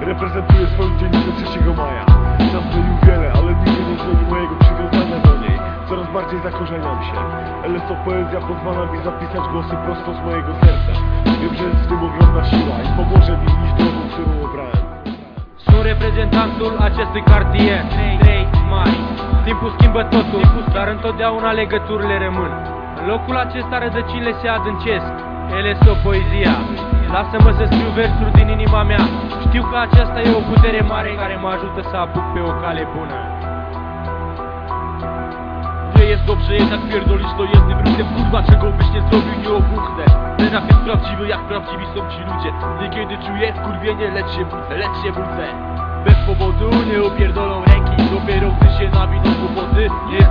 Reprezentuję swoją dzielnicę 3 maja. Czas zmienił wiele, ale nigdy nie zmieni mojego przywiązania do niej. Coraz bardziej zakorzeniam się. LSO poezja pozwala mi zapisać głosy prosto z mojego serca. Wiem, że jest w tym ogromna siła i pomoże mi iść drogą, którą obrałem. Sunt reprezentantul acestui cartier 3 mai Timpul schimbă totul, dar întotdeauna legăturile rămân. În locul acesta rădăcinile se adâncesc. Ele sunt o poezia Lasă-mă să scriu versuri din inima mea. Știu că aceasta e o putere mare care mă ajută să apuc pe o cale bună. Nie jest dobrze, jednak pierdolisz to jednym ruchem Kurwa, czego byś nie zrobił, nie obuchnę Ten rap jest prawdziwy, jak prawdziwi są ci ludzie Niekiedy czuję wkurwienie, lecz się budzę, lecz się budzę Bez powodu nie upierdolą ręki Dopiero gdy się nawiną kłopoty Nie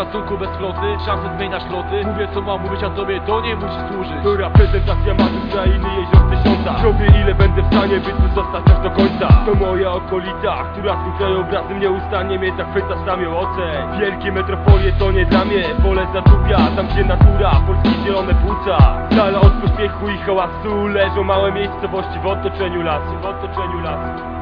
szacunku, bez floty Szansę zmieniasz loty Mówię co mam mówić, a tobie to nie musi służyć. To reprezentacja marzy krainy jezior tysiąca? Zrobię ile będę w stanie, by tu zostać aż do końca. To moja okolica, która swym krajobrazem nieustannie mnie zachwyca sam ją oceń. Wielkie metropolie to nie dla mnie, pole zatupia Tam gdzie natura, polskie zielone płuca. Dala od pośpiechu i hałasu leżą małe miejscowości w otoczeniu lasu W otoczeniu lasu